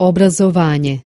Obrazovanje.